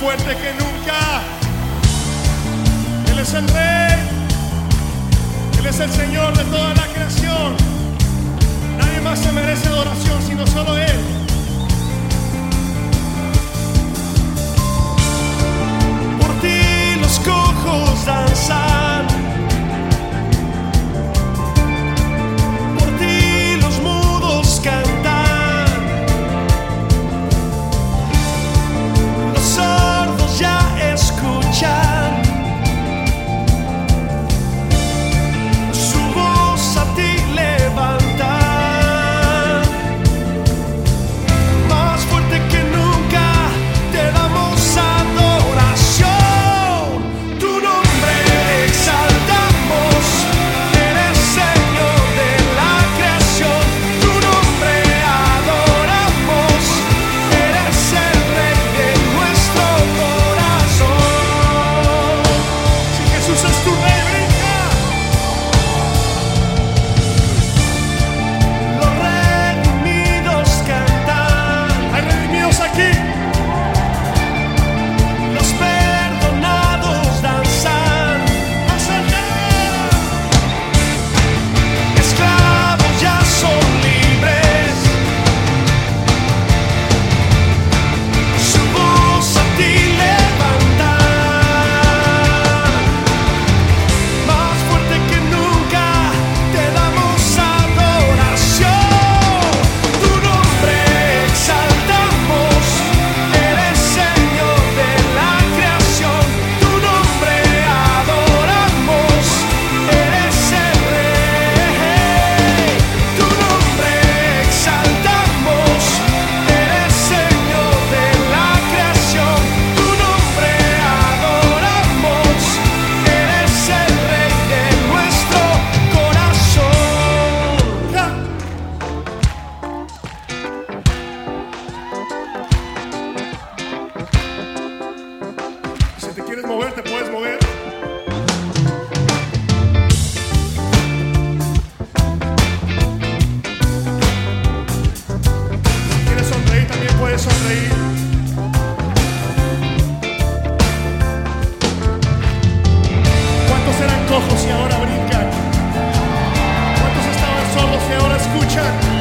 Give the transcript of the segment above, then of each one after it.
fuerte que nunca. Él es el rey. Él es el Señor de toda la creación. Nadie más se merece adoración sino solo Él. mover, te puedes mover. Si quieres sonreír, también puedes sonreír. ¿Cuántos eran cojos y ahora brincan? ¿Cuántos estaban solos y ahora escuchan?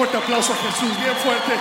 fuerte aplauso a Jesús, bien fuerte.